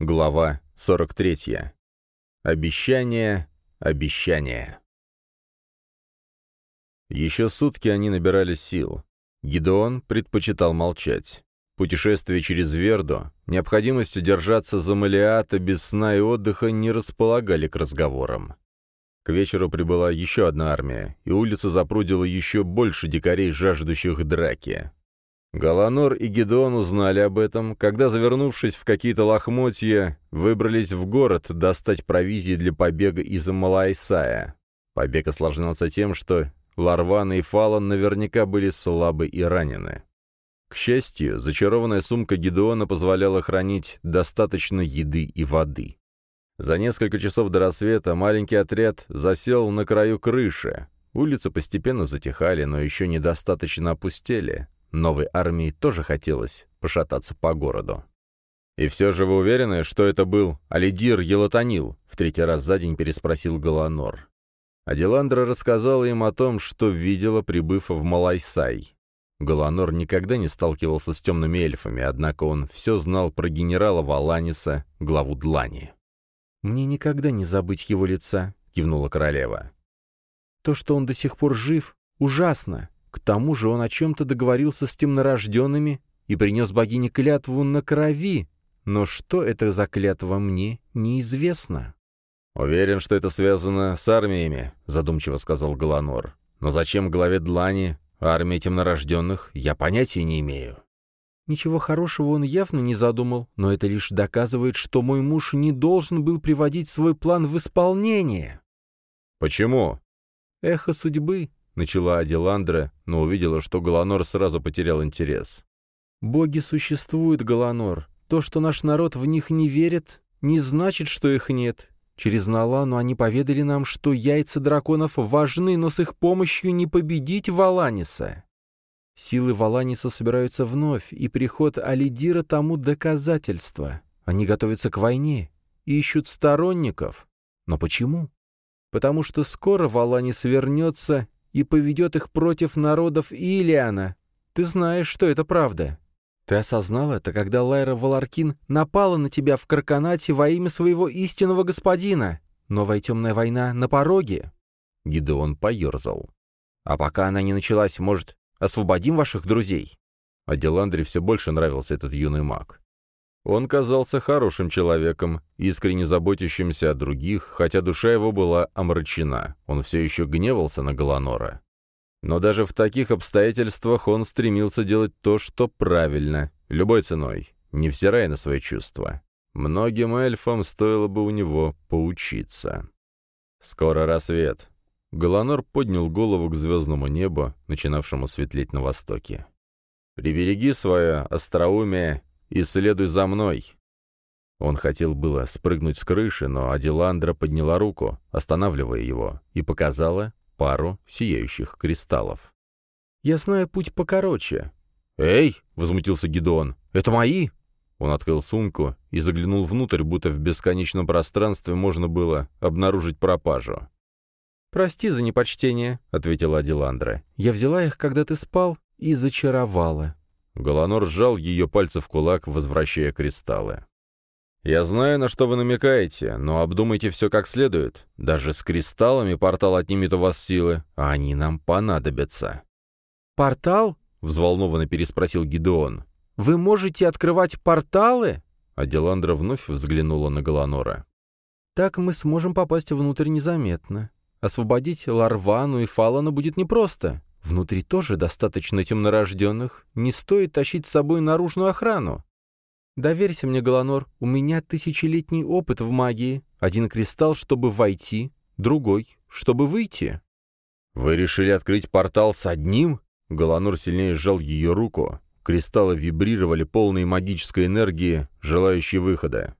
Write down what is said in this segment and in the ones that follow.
Глава 43. Обещание, обещание. Еще сутки они набирали сил. Гидеон предпочитал молчать. Путешествие через Верду, необходимость держаться за Малиата без сна и отдыха не располагали к разговорам. К вечеру прибыла еще одна армия, и улица запрудила еще больше дикарей, жаждущих драки. Галанор и Гедеон узнали об этом, когда, завернувшись в какие-то лохмотья, выбрались в город достать провизии для побега из Малайсая. Побег осложнялся тем, что Ларвана и Фалан наверняка были слабы и ранены. К счастью, зачарованная сумка Гедеона позволяла хранить достаточно еды и воды. За несколько часов до рассвета маленький отряд засел на краю крыши. Улицы постепенно затихали, но еще недостаточно опустели. Новой армии тоже хотелось пошататься по городу. «И все же вы уверены, что это был Алидир Елатанил?» — в третий раз за день переспросил Галанор. Аделандра рассказала им о том, что видела, прибыв в Малайсай. Галанор никогда не сталкивался с темными эльфами, однако он все знал про генерала Валаниса, главу Длани. «Мне никогда не забыть его лица», — кивнула королева. «То, что он до сих пор жив, ужасно. К тому же он о чем-то договорился с темнорожденными и принес богине клятву на крови, но что это за клятва мне, неизвестно. «Уверен, что это связано с армиями», — задумчиво сказал Галанор. «Но зачем главе Длани армия темнорожденных, я понятия не имею». Ничего хорошего он явно не задумал, но это лишь доказывает, что мой муж не должен был приводить свой план в исполнение. «Почему?» «Эхо судьбы», — начала Аделандра, но увидела, что Галанор сразу потерял интерес. «Боги существуют, Галанор. То, что наш народ в них не верит, не значит, что их нет. Через Налану они поведали нам, что яйца драконов важны, но с их помощью не победить Валаниса. Силы Валаниса собираются вновь, и приход Алидира тому доказательство. Они готовятся к войне, ищут сторонников. Но почему? Потому что скоро Валанис вернется и поведет их против народов Илиана. Ты знаешь, что это правда. Ты осознал это, когда Лайра Валаркин напала на тебя в Карканате во имя своего истинного господина. Новая темная война на пороге». Гидеон поерзал. «А пока она не началась, может, освободим ваших друзей?» А все больше нравился этот юный маг. Он казался хорошим человеком, искренне заботящимся о других, хотя душа его была омрачена. Он все еще гневался на Галанора. Но даже в таких обстоятельствах он стремился делать то, что правильно, любой ценой, невзирая на свои чувства. Многим эльфам стоило бы у него поучиться. Скоро рассвет. Галанор поднял голову к звездному небу, начинавшему светлеть на востоке. «Прибереги свое остроумие и следуй за мной!» Он хотел было спрыгнуть с крыши, но Аделандра подняла руку, останавливая его, и показала пару сияющих кристаллов. «Я знаю путь покороче». «Эй!» — возмутился Гидеон. «Это мои!» Он открыл сумку и заглянул внутрь, будто в бесконечном пространстве можно было обнаружить пропажу. «Прости за непочтение», — ответила Аделандра. «Я взяла их, когда ты спал, и зачаровала. Голонор сжал ее пальцы в кулак, возвращая кристаллы. «Я знаю, на что вы намекаете, но обдумайте все как следует. Даже с кристаллами портал отнимет у вас силы, а они нам понадобятся». «Портал?» — взволнованно переспросил Гидеон. «Вы можете открывать порталы?» Аделандра вновь взглянула на Голонора. «Так мы сможем попасть внутрь незаметно. Освободить Ларвану и Фалана будет непросто. Внутри тоже достаточно темнорожденных. Не стоит тащить с собой наружную охрану. Доверься мне, Галанор, у меня тысячелетний опыт в магии. Один кристалл, чтобы войти, другой, чтобы выйти. Вы решили открыть портал с одним? Галанор сильнее сжал ее руку. Кристаллы вибрировали полной магической энергии, желающей выхода.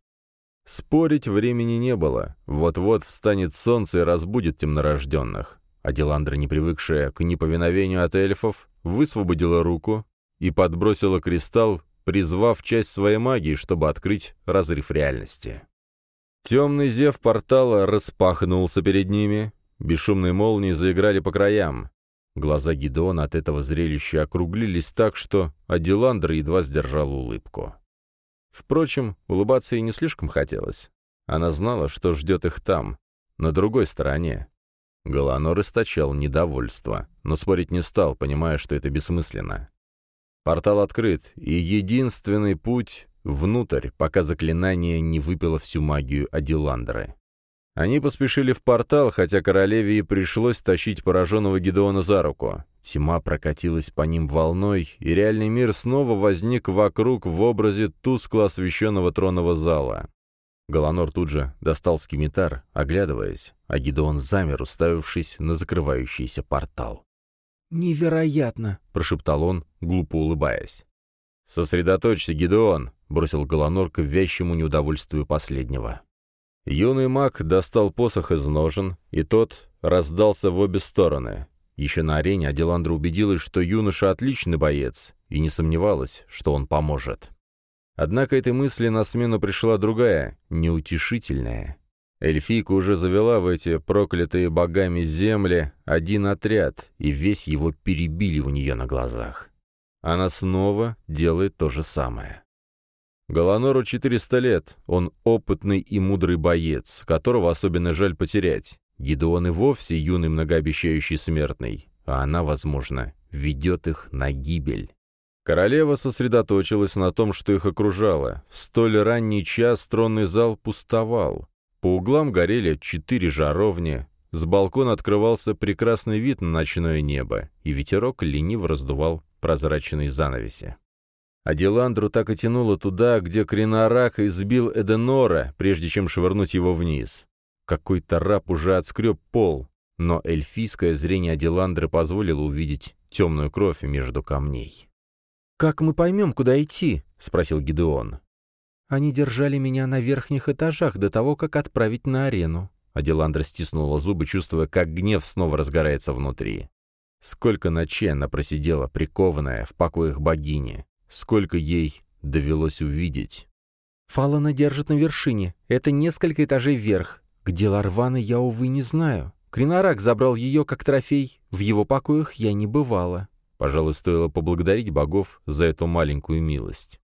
Спорить времени не было. Вот-вот встанет солнце и разбудит темнорожденных. А Деландра, не привыкшая к неповиновению от эльфов, высвободила руку и подбросила кристалл, призвав часть своей магии, чтобы открыть разрыв реальности. Темный зев портала распахнулся перед ними, бесшумные молнии заиграли по краям. Глаза Гидеона от этого зрелища округлились так, что Аделандра едва сдержал улыбку. Впрочем, улыбаться ей не слишком хотелось. Она знала, что ждет их там, на другой стороне. Галанор источал недовольство, но спорить не стал, понимая, что это бессмысленно. Портал открыт, и единственный путь — внутрь, пока заклинание не выпило всю магию Адиландры. Они поспешили в портал, хотя королеве и пришлось тащить пораженного Гедеона за руку. Тьма прокатилась по ним волной, и реальный мир снова возник вокруг в образе тускло освещенного тронного зала. Галанор тут же достал скимитар, оглядываясь, а Гедеон замер, уставившись на закрывающийся портал. «Невероятно!» — прошептал он, глупо улыбаясь. «Сосредоточься, Гедеон!» — бросил Галанор к вящему неудовольствию последнего. Юный маг достал посох из ножен, и тот раздался в обе стороны. Еще на арене Аделандра убедилась, что юноша отличный боец, и не сомневалась, что он поможет. Однако этой мысли на смену пришла другая, неутешительная. Эльфийка уже завела в эти проклятые богами земли один отряд, и весь его перебили у нее на глазах. Она снова делает то же самое. Голонору 400 лет, он опытный и мудрый боец, которого особенно жаль потерять. Гидеон и вовсе юный многообещающий смертный, а она, возможно, ведет их на гибель. Королева сосредоточилась на том, что их окружало. В столь ранний час тронный зал пустовал. По углам горели четыре жаровни, с балкона открывался прекрасный вид на ночное небо, и ветерок лениво раздувал прозрачные занавеси. А Диландру так и тянуло туда, где Кринарак избил Эденора, прежде чем швырнуть его вниз. Какой-то раб уже отскреб пол, но эльфийское зрение Адиландры позволило увидеть темную кровь между камней. «Как мы поймем, куда идти?» — спросил Гидеон. «Они держали меня на верхних этажах до того, как отправить на арену». Аделандра стиснула зубы, чувствуя, как гнев снова разгорается внутри. Сколько ночей она просидела, прикованная, в покоях богини. Сколько ей довелось увидеть. «Фалана держит на вершине. Это несколько этажей вверх. Где Ларвана, я, увы, не знаю. Кринарак забрал ее как трофей. В его покоях я не бывала». Пожалуй, стоило поблагодарить богов за эту маленькую милость.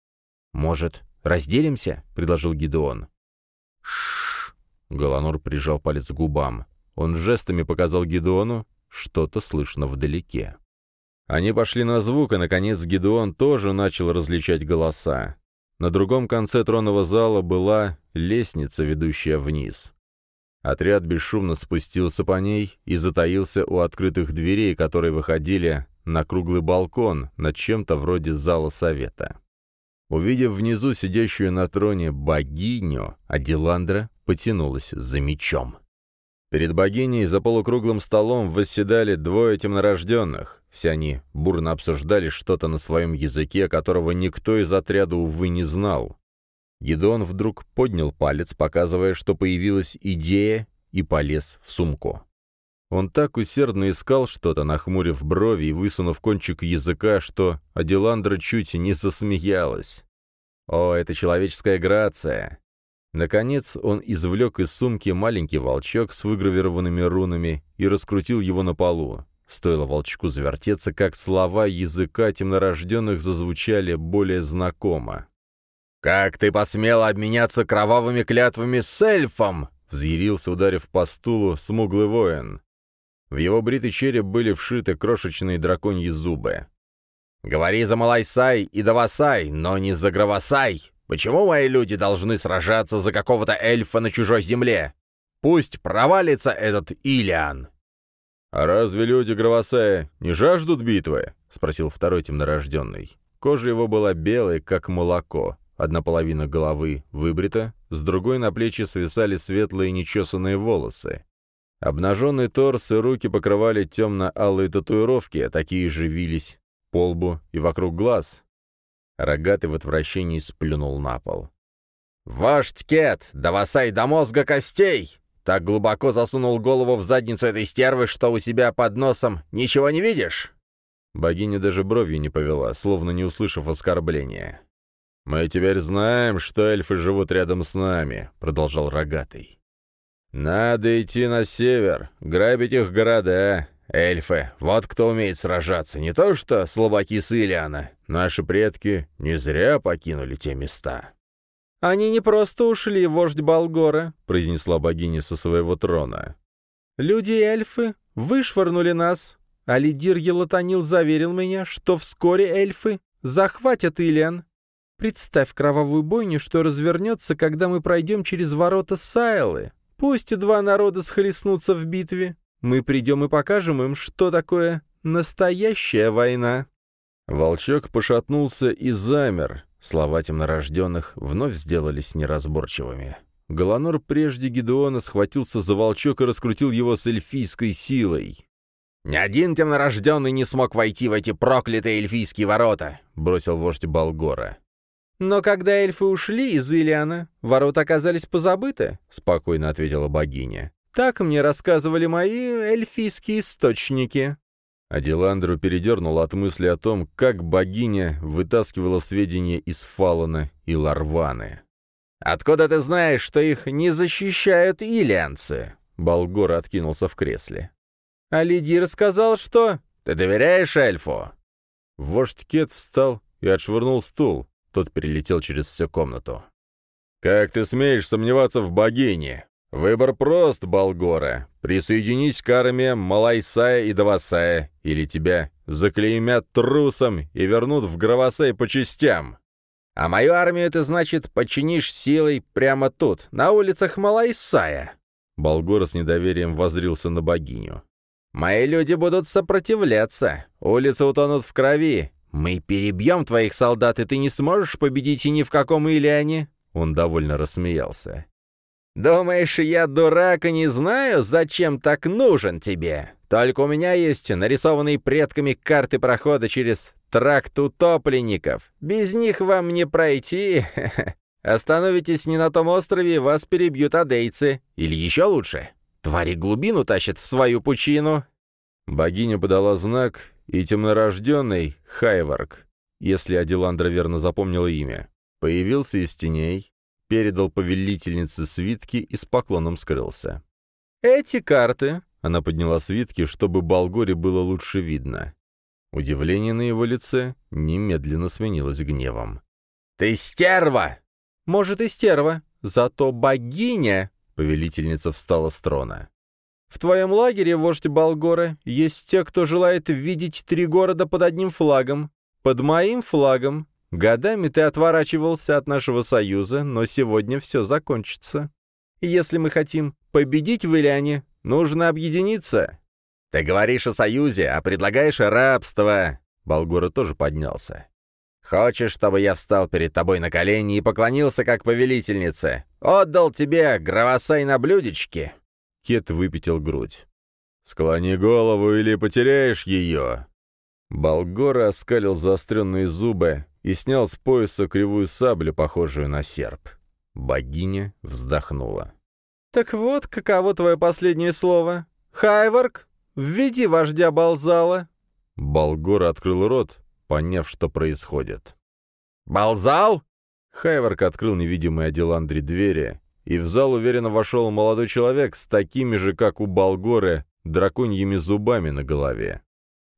«Может, разделимся?» — предложил Гидеон. Шш! Голонор прижал палец к губам. Он жестами показал Гидеону, что-то слышно вдалеке. Они пошли на звук, и, наконец, Гидеон тоже начал различать голоса. На другом конце тронного зала была лестница, ведущая вниз. Отряд бесшумно спустился по ней и затаился у открытых дверей, которые выходили на круглый балкон над чем-то вроде зала совета. Увидев внизу сидящую на троне богиню, Адиландра потянулась за мечом. Перед богиней за полукруглым столом восседали двое темнорожденных. Все они бурно обсуждали что-то на своем языке, которого никто из отряда, увы, не знал. Гедон вдруг поднял палец, показывая, что появилась идея, и полез в сумку. Он так усердно искал что-то, нахмурив брови и высунув кончик языка, что Аделандра чуть не засмеялась. О, это человеческая грация! Наконец он извлек из сумки маленький волчок с выгравированными рунами и раскрутил его на полу. Стоило волчку завертеться, как слова языка темнорожденных зазвучали более знакомо. «Как ты посмел обменяться кровавыми клятвами с эльфом?» — взъярился, ударив по стулу, смуглый воин. В его бритый череп были вшиты крошечные драконьи зубы. «Говори за Малайсай и Давасай, но не за Гравасай!» Почему мои люди должны сражаться за какого-то эльфа на чужой земле? Пусть провалится этот Илиан!» «А разве люди Гравосая не жаждут битвы?» — спросил второй темнорожденный. Кожа его была белой, как молоко. Одна половина головы выбрита, с другой на плечи свисали светлые нечесанные волосы. Обнаженный торс и руки покрывали темно-алые татуировки, такие же вились по лбу и вокруг глаз, Рогатый в отвращении сплюнул на пол. «Ваш ткет! Давасай до мозга костей!» Так глубоко засунул голову в задницу этой стервы, что у себя под носом ничего не видишь?» Богиня даже бровью не повела, словно не услышав оскорбления. «Мы теперь знаем, что эльфы живут рядом с нами», — продолжал Рогатый. «Надо идти на север, грабить их города, Эльфы, вот кто умеет сражаться, не то что слабаки с Илиана. Наши предки не зря покинули те места. «Они не просто ушли, вождь Болгора», — произнесла богиня со своего трона. «Люди и эльфы вышвырнули нас, а лидир Елатанил заверил меня, что вскоре эльфы захватят Илиан. Представь кровавую бойню, что развернется, когда мы пройдем через ворота Сайлы. Пусть два народа схлестнутся в битве. Мы придем и покажем им, что такое настоящая война». Волчок пошатнулся и замер. Слова темнорожденных вновь сделались неразборчивыми. Голонор прежде Гедеона схватился за волчок и раскрутил его с эльфийской силой. «Ни один темнорожденный не смог войти в эти проклятые эльфийские ворота», — бросил вождь Болгора. «Но когда эльфы ушли из Илиана, ворота оказались позабыты», — спокойно ответила богиня. «Так мне рассказывали мои эльфийские источники». Аделандру передернул от мысли о том, как богиня вытаскивала сведения из Фалана и Ларваны. «Откуда ты знаешь, что их не защищают илианцы?» Болгор откинулся в кресле. «А Лидир сказал, что...» «Ты доверяешь эльфу?» Вождь Кет встал и отшвырнул стул. Тот перелетел через всю комнату. «Как ты смеешь сомневаться в богине? Выбор прост, Болгора. Присоединись к армии Малайсая и Давасая, или тебя заклеймят трусом и вернут в Гравасай по частям. А мою армию ты, значит, подчинишь силой прямо тут, на улицах Малайсая?» Болгора с недоверием воздрился на богиню. «Мои люди будут сопротивляться. Улицы утонут в крови. «Мы перебьем твоих солдат, и ты не сможешь победить и ни в каком Ильяне!» Он довольно рассмеялся. «Думаешь, я дурак и не знаю, зачем так нужен тебе? Только у меня есть нарисованные предками карты прохода через тракт утопленников. Без них вам не пройти. Остановитесь не на том острове, вас перебьют адейцы. Или еще лучше, твари глубину тащат в свою пучину». Богиня подала знак, и темнорожденный Хайварк, если Аделандра верно запомнила имя, появился из теней, передал повелительнице свитки и с поклоном скрылся. «Эти карты...» — она подняла свитки, чтобы Болгоре было лучше видно. Удивление на его лице немедленно сменилось гневом. «Ты стерва!» «Может, и стерва, зато богиня!» — повелительница встала с трона. В твоем лагере, вождь Болгора, есть те, кто желает видеть три города под одним флагом. Под моим флагом. Годами ты отворачивался от нашего союза, но сегодня все закончится. Если мы хотим победить в Ильяне, нужно объединиться». «Ты говоришь о союзе, а предлагаешь рабство!» Болгора тоже поднялся. «Хочешь, чтобы я встал перед тобой на колени и поклонился как повелительнице? Отдал тебе гравосай на блюдечке? Кет выпятил грудь. «Склони голову или потеряешь ее!» Болгора оскалил заостренные зубы и снял с пояса кривую саблю, похожую на серп. Богиня вздохнула. «Так вот, каково твое последнее слово? Хайварк, введи вождя Балзала!» Болгор открыл рот, поняв, что происходит. «Балзал?» Хайварк открыл невидимые Аделандре двери и в зал уверенно вошел молодой человек с такими же, как у Болгоры, драконьими зубами на голове.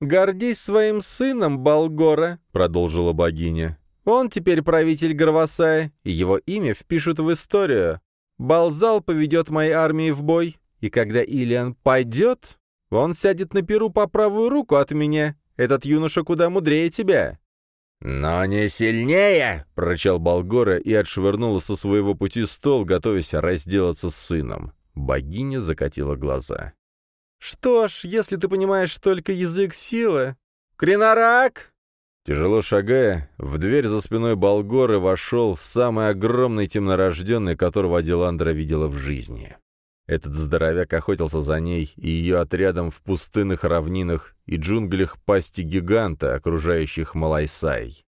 «Гордись своим сыном, Болгора», — продолжила богиня. «Он теперь правитель Гарвасая, и его имя впишут в историю. Балзал поведет моей армии в бой, и когда Илиан пойдет, он сядет на перу по правую руку от меня. Этот юноша куда мудрее тебя. «Но не сильнее!» — прорычал Болгора и отшвырнула со своего пути стол, готовясь разделаться с сыном. Богиня закатила глаза. «Что ж, если ты понимаешь только язык силы...» «Кринорак!» Тяжело шагая, в дверь за спиной Болгоры вошел самый огромный темнорожденный, которого Аделандра видела в жизни. Этот здоровяк охотился за ней и ее отрядом в пустынных равнинах и джунглях пасти гиганта, окружающих Малайсай.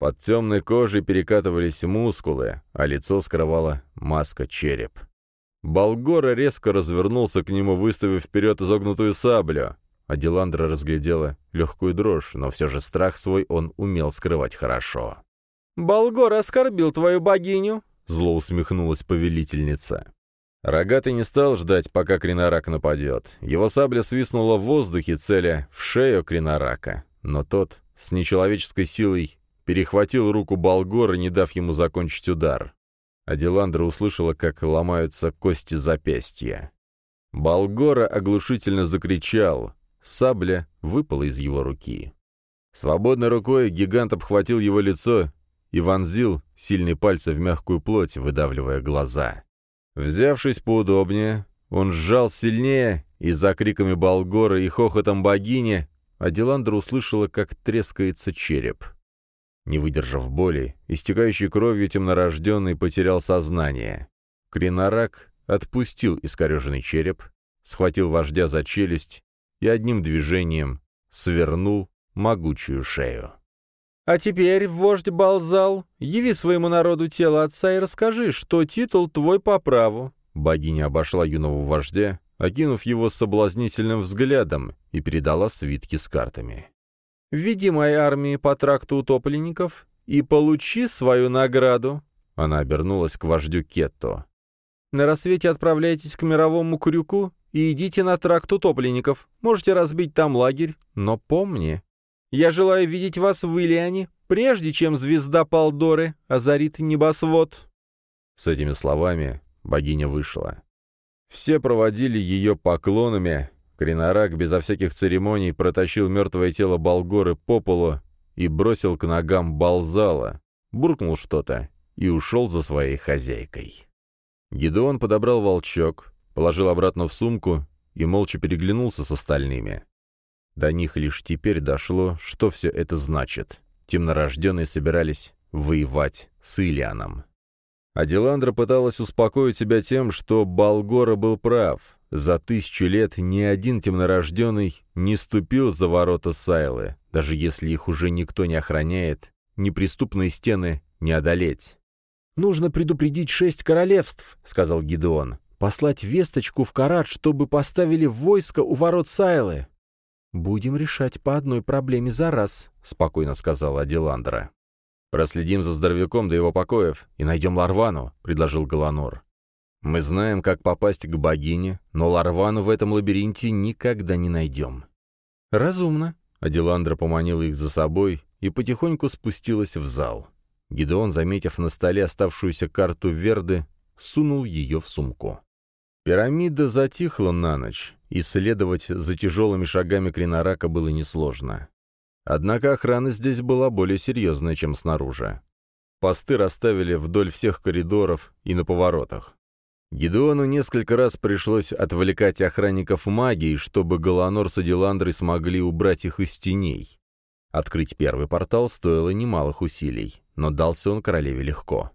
Под темной кожей перекатывались мускулы, а лицо скрывала маска-череп. Болгора резко развернулся к нему, выставив вперед изогнутую саблю. Аделандра разглядела легкую дрожь, но все же страх свой он умел скрывать хорошо. «Болгор оскорбил твою богиню», — зло усмехнулась повелительница. Рогатый не стал ждать, пока Кринорак нападет. Его сабля свистнула в воздухе, целя в шею Кринорака. Но тот с нечеловеческой силой перехватил руку Болгора, не дав ему закончить удар. Аделандра услышала, как ломаются кости запястья. Болгора оглушительно закричал. Сабля выпала из его руки. Свободной рукой гигант обхватил его лицо и вонзил сильные пальцы в мягкую плоть, выдавливая глаза. Взявшись поудобнее, он сжал сильнее, и за криками Болгора и хохотом богини Аделандра услышала, как трескается череп. Не выдержав боли, истекающей кровью темнорожденный потерял сознание. Кринорак отпустил искореженный череп, схватил вождя за челюсть и одним движением свернул могучую шею. «А теперь, вождь Балзал, яви своему народу тело отца и расскажи, что титул твой по праву». Богиня обошла юного вождя, окинув его соблазнительным взглядом, и передала свитки с картами. «Введи моей армии по тракту утопленников и получи свою награду». Она обернулась к вождю Кетто. «На рассвете отправляйтесь к мировому крюку и идите на тракт утопленников. Можете разбить там лагерь, но помни, я желаю видеть вас в Ильяне, прежде чем звезда Палдоры озарит небосвод». С этими словами богиня вышла. Все проводили ее поклонами, Кринорак безо всяких церемоний протащил мертвое тело Болгоры по полу и бросил к ногам Балзала, буркнул что-то и ушел за своей хозяйкой. Гидеон подобрал волчок, положил обратно в сумку и молча переглянулся с остальными. До них лишь теперь дошло, что все это значит. Темнорожденные собирались воевать с Илианом. Аделандра пыталась успокоить себя тем, что Болгора был прав. За тысячу лет ни один темнорожденный не ступил за ворота Сайлы, даже если их уже никто не охраняет, неприступные стены не одолеть. «Нужно предупредить шесть королевств», — сказал Гидеон. «Послать весточку в Карат, чтобы поставили войско у ворот Сайлы». «Будем решать по одной проблеме за раз», — спокойно сказала Аделандра. «Проследим за здоровяком до его покоев и найдем Ларвану», — предложил Галанор. Мы знаем, как попасть к богине, но Ларвану в этом лабиринте никогда не найдем. Разумно. Аделандра поманила их за собой и потихоньку спустилась в зал. Гидеон, заметив на столе оставшуюся карту Верды, сунул ее в сумку. Пирамида затихла на ночь, и следовать за тяжелыми шагами Кринарака было несложно. Однако охрана здесь была более серьезная, чем снаружи. Посты расставили вдоль всех коридоров и на поворотах. Гидеону несколько раз пришлось отвлекать охранников магией, чтобы Галанор с Аделандрой смогли убрать их из теней. Открыть первый портал стоило немалых усилий, но дался он королеве легко.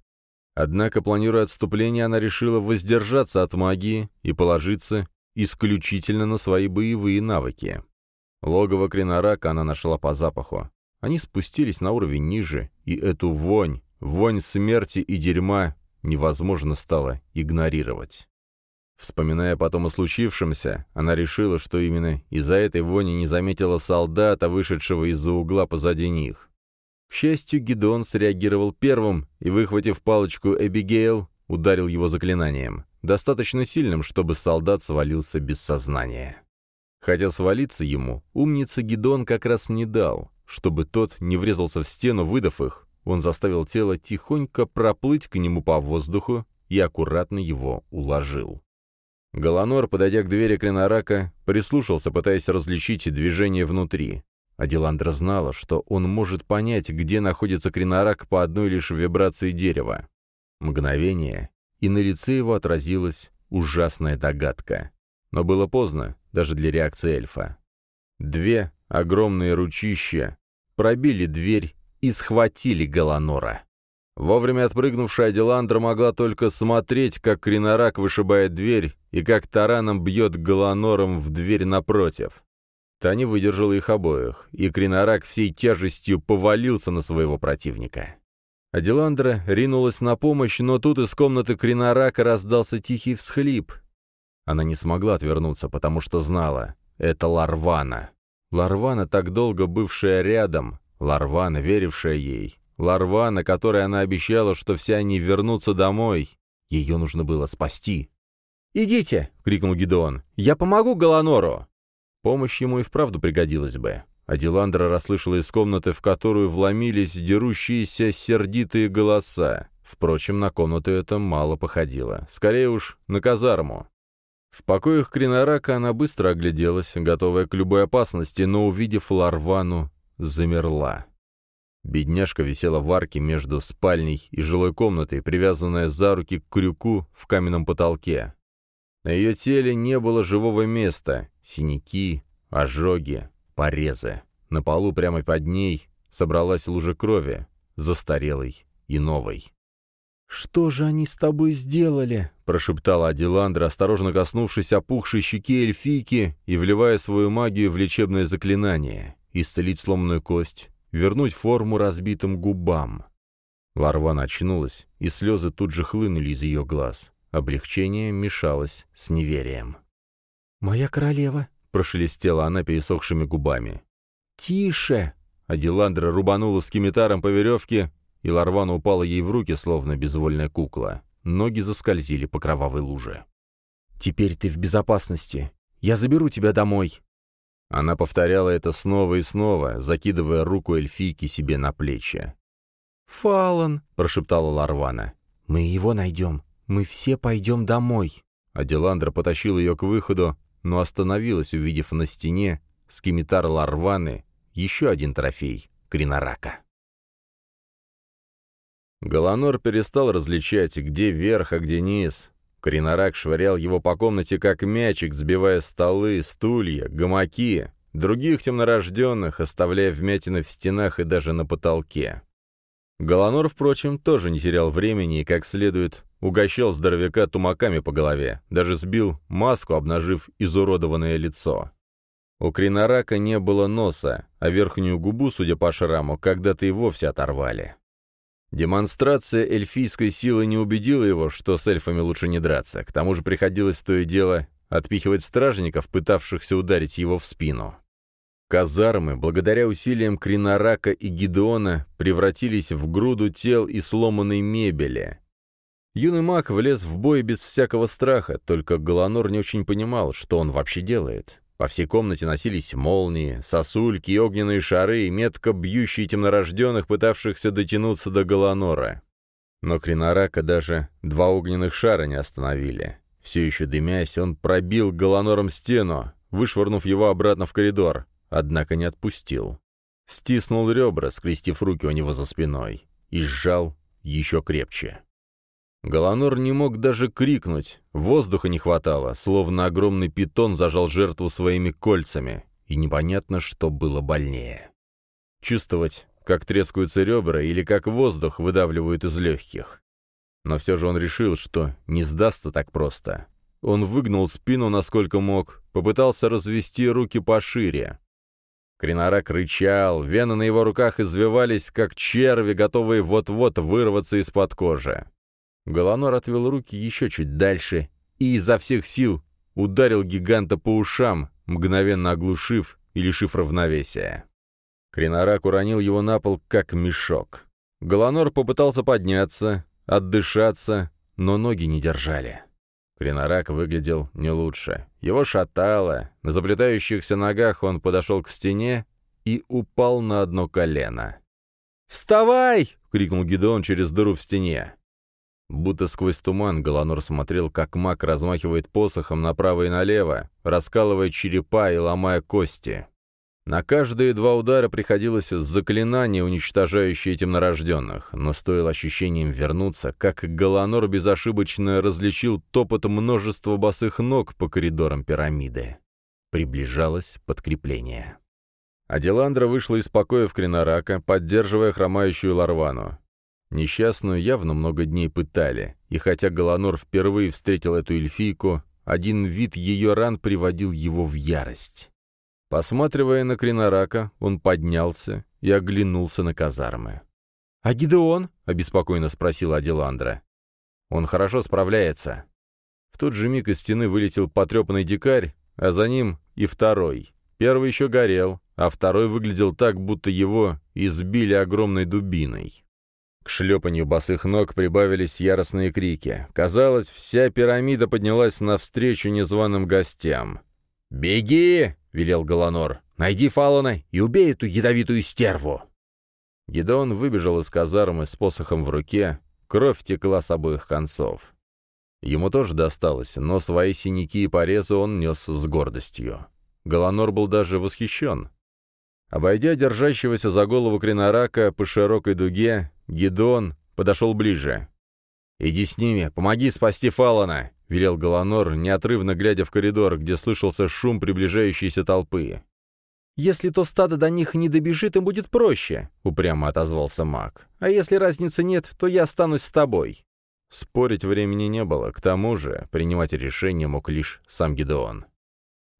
Однако, планируя отступление, она решила воздержаться от магии и положиться исключительно на свои боевые навыки. Логово Кренарака она нашла по запаху. Они спустились на уровень ниже, и эту вонь, вонь смерти и дерьма невозможно стало игнорировать. Вспоминая потом о случившемся, она решила, что именно из-за этой вони не заметила солдата, вышедшего из-за угла позади них. К счастью, Гидон среагировал первым и, выхватив палочку Эбигейл, ударил его заклинанием, достаточно сильным, чтобы солдат свалился без сознания. Хотя свалиться ему умница Гидон как раз не дал, чтобы тот не врезался в стену, выдав их, он заставил тело тихонько проплыть к нему по воздуху и аккуратно его уложил. Галанор, подойдя к двери Кренарака, прислушался, пытаясь различить движение внутри. Аделандра знала, что он может понять, где находится Кринорак по одной лишь вибрации дерева. Мгновение, и на лице его отразилась ужасная догадка. Но было поздно, даже для реакции эльфа. Две огромные ручища пробили дверь и схватили Галанора. Вовремя отпрыгнувшая Аделандра могла только смотреть, как Кринорак вышибает дверь и как тараном бьет Галанором в дверь напротив. Та не выдержала их обоих, и Кринорак всей тяжестью повалился на своего противника. Аделандра ринулась на помощь, но тут из комнаты Кринарака раздался тихий всхлип. Она не смогла отвернуться, потому что знала — это Ларвана. Ларвана, так долго бывшая рядом, Ларвана, верившая ей. Ларвана, которой она обещала, что все они вернутся домой. Ее нужно было спасти. «Идите!» — крикнул Гидеон. «Я помогу Галанору!» Помощь ему и вправду пригодилась бы. Адиландра расслышала из комнаты, в которую вломились дерущиеся сердитые голоса. Впрочем, на комнату это мало походило. Скорее уж, на казарму. В покоях Кринарака она быстро огляделась, готовая к любой опасности, но, увидев Ларвану, замерла. Бедняжка висела в арке между спальней и жилой комнатой, привязанная за руки к крюку в каменном потолке. На ее теле не было живого места, синяки, ожоги, порезы. На полу прямо под ней собралась лужа крови, застарелой и новой. «Что же они с тобой сделали?» — прошептала Адиландра, осторожно коснувшись опухшей щеки эльфийки и вливая свою магию в лечебное заклинание. Исцелить сломанную кость, вернуть форму разбитым губам. Ларван очнулась, и слезы тут же хлынули из ее глаз. Облегчение мешалось с неверием. «Моя королева!» — прошелестела она пересохшими губами. «Тише!» Адиландра рубанула скимитаром по веревке, и Ларвана упала ей в руки, словно безвольная кукла. Ноги заскользили по кровавой луже. «Теперь ты в безопасности. Я заберу тебя домой». Она повторяла это снова и снова, закидывая руку эльфийки себе на плечи. «Фалан», — прошептала Ларвана. «Мы его найдем. Мы все пойдем домой». Аделандра потащил ее к выходу, но остановилась, увидев на стене скимитар Ларваны, еще один трофей — Кринарака. Галанор перестал различать, где верх, а где низ. Кринорак швырял его по комнате, как мячик, сбивая столы, стулья, гамаки, других темнорожденных, оставляя вмятины в стенах и даже на потолке. Галанор, впрочем, тоже не терял времени и, как следует, угощал здоровяка тумаками по голове, даже сбил маску, обнажив изуродованное лицо. У Кринарака не было носа, а верхнюю губу, судя по шраму, когда-то и вовсе оторвали. Демонстрация эльфийской силы не убедила его, что с эльфами лучше не драться. К тому же приходилось то и дело отпихивать стражников, пытавшихся ударить его в спину. Казармы, благодаря усилиям Кринарака и Гидеона, превратились в груду тел и сломанной мебели. Юный маг влез в бой без всякого страха, только Галанор не очень понимал, что он вообще делает. По всей комнате носились молнии, сосульки и огненные шары, метко бьющие темнорожденных, пытавшихся дотянуться до Галанора. Но Кринарака даже два огненных шара не остановили. Все еще дымясь, он пробил Галанором стену, вышвырнув его обратно в коридор, однако не отпустил. Стиснул ребра, скрестив руки у него за спиной, и сжал еще крепче. Галанор не мог даже крикнуть, воздуха не хватало, словно огромный питон зажал жертву своими кольцами, и непонятно, что было больнее. Чувствовать, как трескаются ребра или как воздух выдавливают из легких. Но все же он решил, что не сдастся так просто. Он выгнул спину насколько мог, попытался развести руки пошире. Кринорак рычал, вены на его руках извивались, как черви, готовые вот-вот вырваться из-под кожи. Голонор отвел руки еще чуть дальше и изо всех сил ударил гиганта по ушам, мгновенно оглушив и лишив равновесия. Кринорак уронил его на пол, как мешок. Голонор попытался подняться, отдышаться, но ноги не держали. Кринорак выглядел не лучше. Его шатало, на заплетающихся ногах он подошел к стене и упал на одно колено. «Вставай!» — крикнул Гидеон через дыру в стене. Будто сквозь туман Галанор смотрел, как маг размахивает посохом направо и налево, раскалывая черепа и ломая кости. На каждые два удара приходилось заклинание, уничтожающее темнорожденных, но стоило ощущением вернуться, как Галанор безошибочно различил топот множества босых ног по коридорам пирамиды. Приближалось подкрепление. Аделандра вышла из покоя в Кринарака, поддерживая хромающую Ларвану. Несчастную явно много дней пытали, и хотя Галанор впервые встретил эту эльфийку, один вид ее ран приводил его в ярость. Посматривая на Кринарака, он поднялся и оглянулся на казармы. «А Гидеон?» — обеспокоенно спросила Аделандра. «Он хорошо справляется». В тот же миг из стены вылетел потрепанный дикарь, а за ним и второй. Первый еще горел, а второй выглядел так, будто его избили огромной дубиной. К шлепанью босых ног прибавились яростные крики. Казалось, вся пирамида поднялась навстречу незваным гостям. «Беги!» — велел Галанор. «Найди Фалана и убей эту ядовитую стерву!» Гедеон выбежал из казармы с посохом в руке, кровь текла с обоих концов. Ему тоже досталось, но свои синяки и порезы он нес с гордостью. Голонор был даже восхищен. Обойдя держащегося за голову кренарака по широкой дуге, Гидон подошел ближе. «Иди с ними, помоги спасти Фалана!» — велел Голонор, неотрывно глядя в коридор, где слышался шум приближающейся толпы. «Если то стадо до них не добежит, им будет проще», — упрямо отозвался маг. «А если разницы нет, то я останусь с тобой». Спорить времени не было, к тому же принимать решение мог лишь сам Гидеон.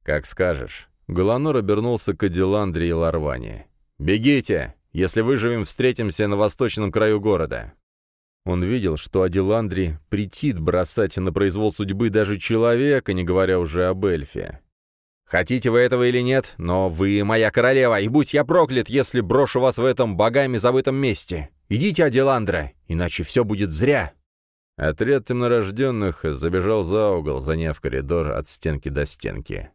«Как скажешь». Голонор обернулся к Аделандре и Ларване. «Бегите! Если выживем, встретимся на восточном краю города». Он видел, что Аделандри претит бросать на произвол судьбы даже человека, не говоря уже об эльфе. «Хотите вы этого или нет, но вы моя королева, и будь я проклят, если брошу вас в этом богами забытом месте. Идите, Аделандра, иначе все будет зря». Отряд темнорожденных забежал за угол, заняв коридор от стенки до стенки.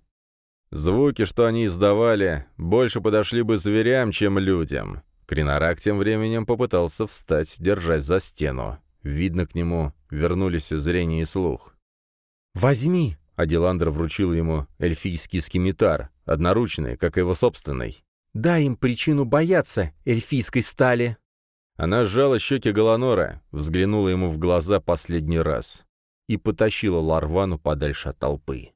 Звуки, что они издавали, больше подошли бы зверям, чем людям. Кринорак тем временем попытался встать, держась за стену. Видно, к нему вернулись зрение и слух. «Возьми!» — Аделандр вручил ему эльфийский скимитар, одноручный, как его собственный. «Дай им причину бояться эльфийской стали!» Она сжала щеки Галанора, взглянула ему в глаза последний раз и потащила Ларвану подальше от толпы.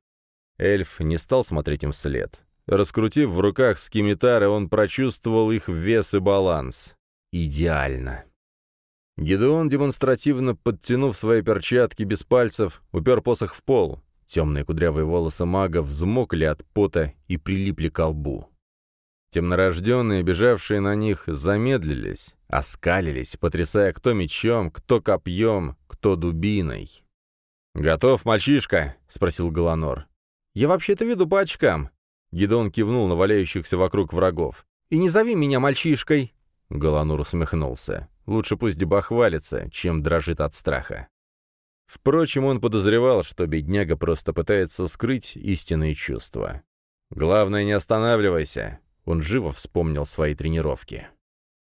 Эльф не стал смотреть им вслед. Раскрутив в руках скимитары, он прочувствовал их вес и баланс. Идеально. Гедеон, демонстративно подтянув свои перчатки без пальцев, упер посох в пол. Темные кудрявые волосы мага взмокли от пота и прилипли к лбу. Темнорожденные, бежавшие на них, замедлились, оскалились, потрясая кто мечом, кто копьем, кто дубиной. «Готов, мальчишка?» — спросил Галанор. «Я вообще-то веду по очкам». Гидон кивнул на валяющихся вокруг врагов. «И не зови меня мальчишкой!» Галанур усмехнулся. Лучше пусть бахвалится, чем дрожит от страха. Впрочем, он подозревал, что бедняга просто пытается скрыть истинные чувства. «Главное, не останавливайся. Он живо вспомнил свои тренировки.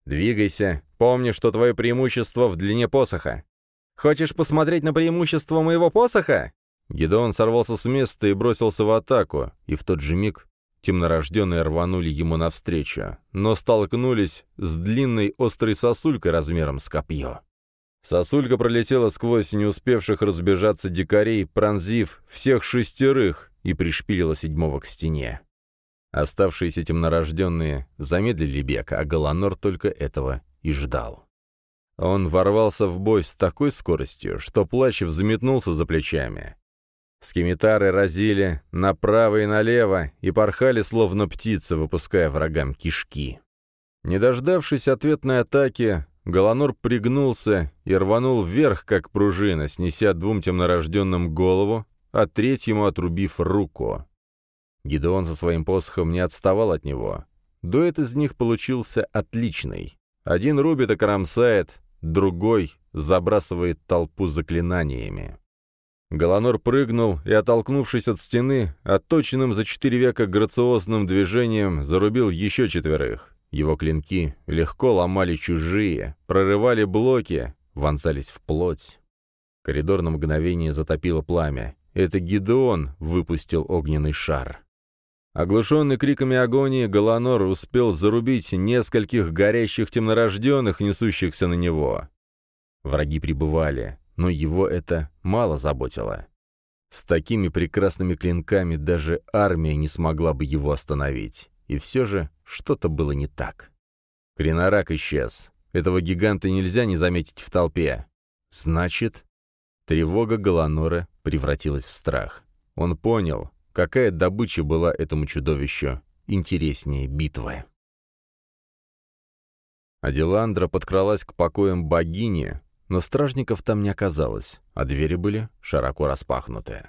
«Двигайся. Помни, что твое преимущество в длине посоха». «Хочешь посмотреть на преимущество моего посоха?» Гедеон сорвался с места и бросился в атаку, и в тот же миг темнорожденные рванули ему навстречу, но столкнулись с длинной острой сосулькой размером с копье. Сосулька пролетела сквозь не успевших разбежаться дикарей, пронзив всех шестерых и пришпилила седьмого к стене. Оставшиеся темнорожденные замедлили бег, а Галанор только этого и ждал. Он ворвался в бой с такой скоростью, что Плачев заметнулся за плечами. Скимитары разили направо и налево и порхали, словно птицы, выпуская врагам кишки. Не дождавшись ответной атаки, Галанор пригнулся и рванул вверх, как пружина, снеся двум темнорожденным голову, а третьему отрубив руку. Гидеон со своим посохом не отставал от него. Дуэт из них получился отличный. Один рубит и кромсает, другой забрасывает толпу заклинаниями. Галанор прыгнул и, оттолкнувшись от стены, отточенным за четыре века грациозным движением зарубил еще четверых. Его клинки легко ломали чужие, прорывали блоки, вонзались в плоть. Коридор на мгновение затопило пламя. Это Гидеон выпустил огненный шар. Оглушенный криками агонии, Галанор успел зарубить нескольких горящих темнорожденных, несущихся на него. Враги прибывали, но его это мало заботило. С такими прекрасными клинками даже армия не смогла бы его остановить. И все же что-то было не так. Кринорак исчез. Этого гиганта нельзя не заметить в толпе. Значит, тревога Галанора превратилась в страх. Он понял, Какая добыча была этому чудовищу интереснее битвы? Аделандра подкралась к покоям богини, но стражников там не оказалось, а двери были широко распахнуты.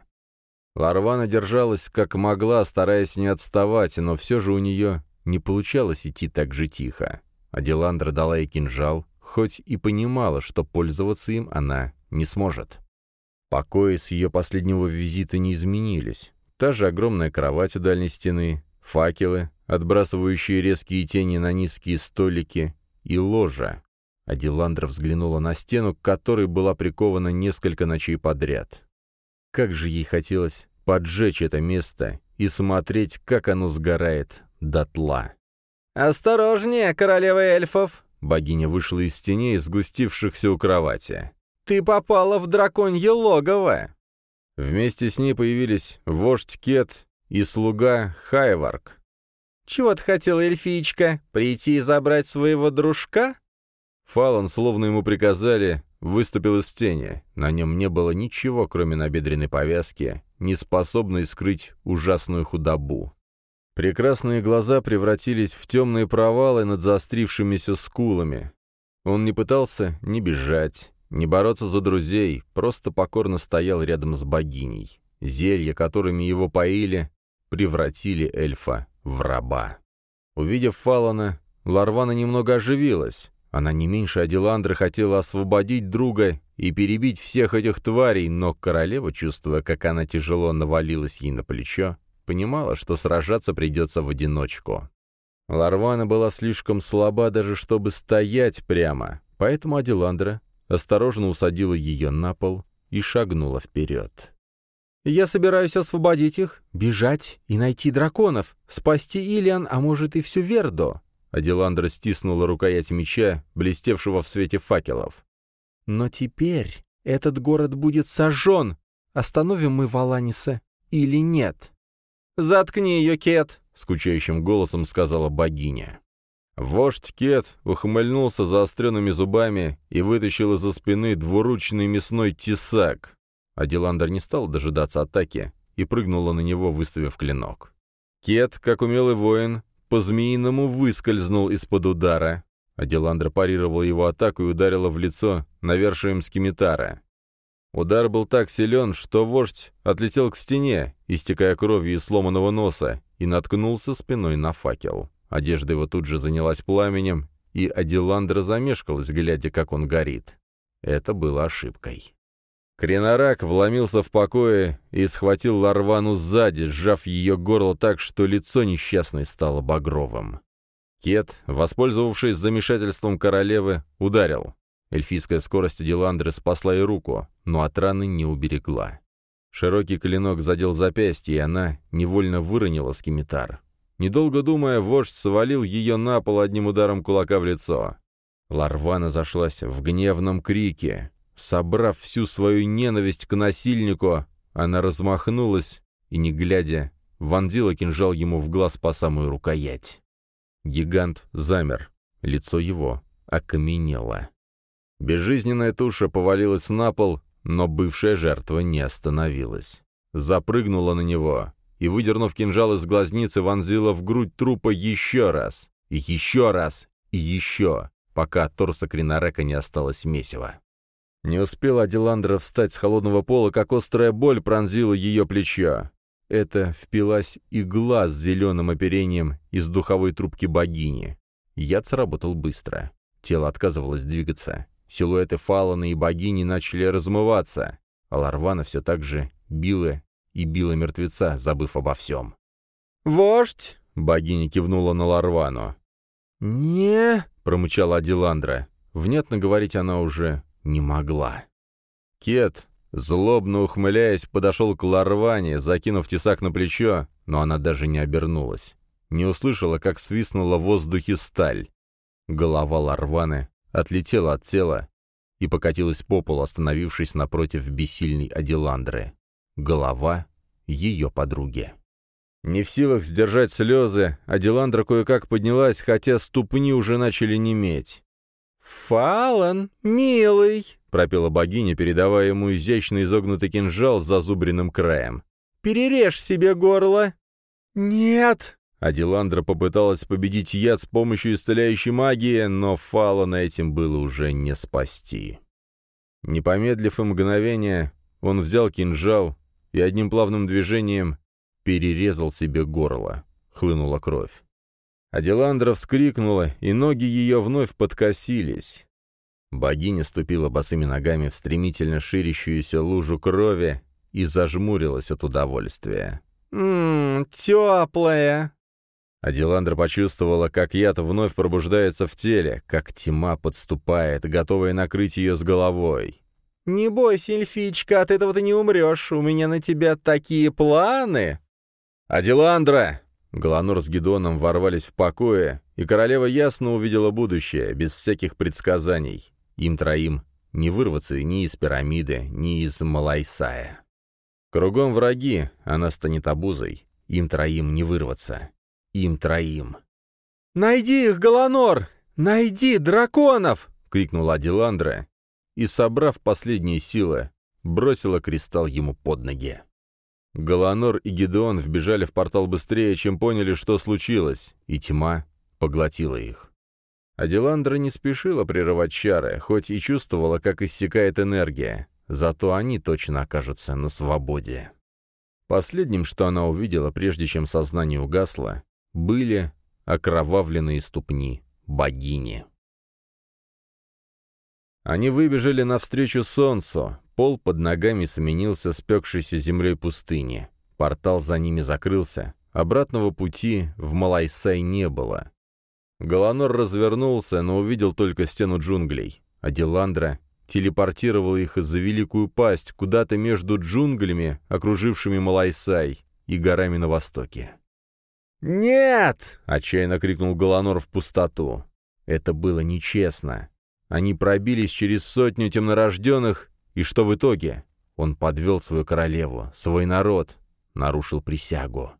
Ларвана держалась как могла, стараясь не отставать, но все же у нее не получалось идти так же тихо. Аделандра дала ей кинжал, хоть и понимала, что пользоваться им она не сможет. Покои с ее последнего визита не изменились. Та же огромная кровать у дальней стены, факелы, отбрасывающие резкие тени на низкие столики, и ложа. Адиландра взглянула на стену, к которой была прикована несколько ночей подряд. Как же ей хотелось поджечь это место и смотреть, как оно сгорает дотла. «Осторожнее, королева эльфов!» Богиня вышла из теней, сгустившихся у кровати. «Ты попала в драконье логово!» Вместе с ней появились вождь Кет и слуга Хайварк. «Чего ты хотела, эльфичка? Прийти и забрать своего дружка?» Фалан, словно ему приказали, выступил из тени. На нем не было ничего, кроме набедренной повязки, не способной скрыть ужасную худобу. Прекрасные глаза превратились в темные провалы над заострившимися скулами. Он не пытался ни бежать, ни бороться за друзей, просто покорно стоял рядом с богиней. Зелья, которыми его поили, превратили эльфа в раба. Увидев Фалана, Ларвана немного оживилась. Она не меньше Адиландры хотела освободить друга и перебить всех этих тварей, но королева, чувствуя, как она тяжело навалилась ей на плечо, понимала, что сражаться придется в одиночку. Ларвана была слишком слаба даже чтобы стоять прямо, поэтому Адиландра осторожно усадила ее на пол и шагнула вперед. «Я собираюсь освободить их, бежать и найти драконов, спасти Илиан, а может и всю Верду», Аделандра стиснула рукоять меча, блестевшего в свете факелов. «Но теперь этот город будет сожжен. Остановим мы Валаниса или нет?» «Заткни ее, Кет!» — скучающим голосом сказала богиня. Вождь Кет ухмыльнулся заостренными зубами и вытащил из-за спины двуручный мясной тесак. Аделандр не стал дожидаться атаки и прыгнула на него, выставив клинок. Кет, как умелый воин, по-змеиному выскользнул из-под удара. Аделандра парировала его атаку и ударила в лицо навершием скимитара. Удар был так силен, что вождь отлетел к стене, истекая кровью из сломанного носа, и наткнулся спиной на факел. Одежда его тут же занялась пламенем, и Аделандра замешкалась, глядя, как он горит. Это было ошибкой. Кренорак вломился в покое и схватил Ларвану сзади, сжав ее горло так, что лицо несчастной стало багровым. Кет, воспользовавшись замешательством королевы, ударил. Эльфийская скорость Диландры спасла ей руку, но от раны не уберегла. Широкий клинок задел запястье, и она невольно выронила скимитар. Недолго думая, вождь свалил ее на пол одним ударом кулака в лицо. Ларвана зашлась в гневном крике. Собрав всю свою ненависть к насильнику, она размахнулась и, не глядя, вонзила кинжал ему в глаз по самую рукоять. Гигант замер, лицо его окаменело. Безжизненная туша повалилась на пол, но бывшая жертва не остановилась. Запрыгнула на него и, выдернув кинжал из глазницы, вонзила в грудь трупа еще раз, и еще раз, и еще, пока от торса Кринорека не осталось месива. Не успел Аделандра встать с холодного пола, как острая боль пронзила ее плечо. Это впилась игла с зеленым оперением из духовой трубки богини. Яд сработал быстро. Тело отказывалось двигаться. Силуэты Фалана и богини начали размываться, а Ларвана все так же била и била мертвеца, забыв обо всем. «Вождь!» — богиня кивнула на Ларвану. «Не...» — промычала Адиландра. Внятно говорить она уже не могла. Кет, злобно ухмыляясь, подошел к Ларване, закинув тесак на плечо, но она даже не обернулась. Не услышала, как свистнула в воздухе сталь. Голова Ларваны отлетела от тела и покатилась по полу, остановившись напротив бессильной Адиландры. Голова ее подруги. Не в силах сдержать слезы, Адиландра кое-как поднялась, хотя ступни уже начали неметь. «Фалан, милый!» — пропела богиня, передавая ему изящно изогнутый кинжал с зазубренным краем. «Перережь себе горло!» «Нет!» Адиландра попыталась победить яд с помощью исцеляющей магии, но Фалана этим было уже не спасти. Не помедлив и мгновение, он взял кинжал и одним плавным движением перерезал себе горло. Хлынула кровь. Аделандра вскрикнула, и ноги ее вновь подкосились. Богиня ступила босыми ногами в стремительно ширящуюся лужу крови и зажмурилась от удовольствия. «Ммм, теплая!» Адиландра почувствовала, как яд вновь пробуждается в теле, как тьма подступает, готовая накрыть ее с головой. «Не бойся, эльфичка, от этого ты не умрешь. У меня на тебя такие планы!» «Адиландра!» Галанор с Гедоном ворвались в покое, и королева ясно увидела будущее, без всяких предсказаний. Им троим не вырваться ни из пирамиды, ни из Малайсая. Кругом враги, она станет обузой. Им троим не вырваться. Им троим. «Найди их, Галанор! Найди драконов!» — крикнула Адиландра, и, собрав последние силы, бросила кристалл ему под ноги. Галанор и Гедеон вбежали в портал быстрее, чем поняли, что случилось, и тьма поглотила их. Аделандра не спешила прерывать чары, хоть и чувствовала, как иссякает энергия, зато они точно окажутся на свободе. Последним, что она увидела, прежде чем сознание угасло, были окровавленные ступни богини. Они выбежали навстречу солнцу, пол под ногами сменился спекшейся землей пустыни. Портал за ними закрылся, обратного пути в Малайсай не было. Галанор развернулся, но увидел только стену джунглей, а Диландра телепортировала их за великую пасть куда-то между джунглями, окружившими Малайсай, и горами на востоке. «Нет!» — отчаянно крикнул Галанор в пустоту. Это было нечестно. Они пробились через сотню темнорожденных, и что в итоге? Он подвел свою королеву, свой народ, нарушил присягу.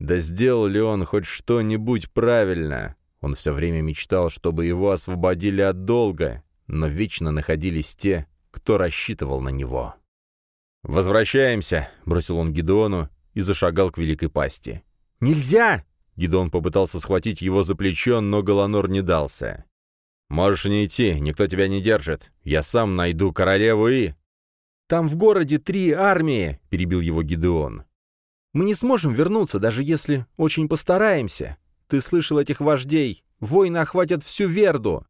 Да сделал ли он хоть что-нибудь правильно? Он все время мечтал, чтобы его освободили от долга, но вечно находились те, кто рассчитывал на него. «Возвращаемся!» — бросил он Гидеону и зашагал к великой пасти. «Нельзя!» — Гидеон попытался схватить его за плечо, но Галанор не дался. «Можешь не идти, никто тебя не держит. Я сам найду королеву и...» «Там в городе три армии!» — перебил его Гидеон. «Мы не сможем вернуться, даже если очень постараемся. Ты слышал этих вождей? Войны охватят всю Верду.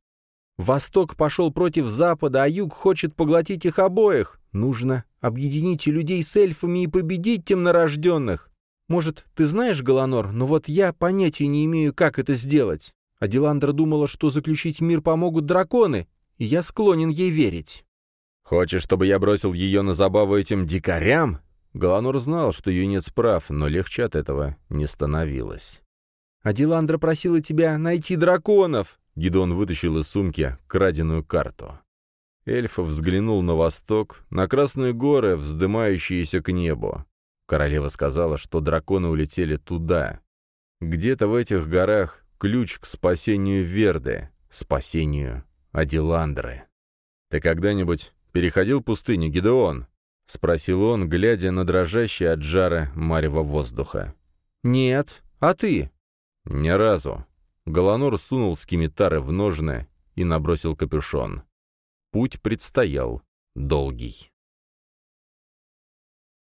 Восток пошел против Запада, а Юг хочет поглотить их обоих. Нужно объединить людей с эльфами и победить темнорожденных. Может, ты знаешь, Галанор, но вот я понятия не имею, как это сделать. А Диландра думала, что заключить мир помогут драконы, и я склонен ей верить. «Хочешь, чтобы я бросил ее на забаву этим дикарям?» Галанор знал, что юнец прав, но легче от этого не становилось. «А Диландра просила тебя найти драконов!» Гидон вытащил из сумки краденую карту. Эльф взглянул на восток, на красные горы, вздымающиеся к небу. Королева сказала, что драконы улетели туда. Где-то в этих горах ключ к спасению Верды, спасению Адиландры. «Ты когда-нибудь переходил пустыню, Гидеон?» — спросил он, глядя на дрожащий от жара марево воздуха. «Нет. А ты?» «Ни разу». Голонор сунул скимитары в ножны и набросил капюшон. Путь предстоял долгий.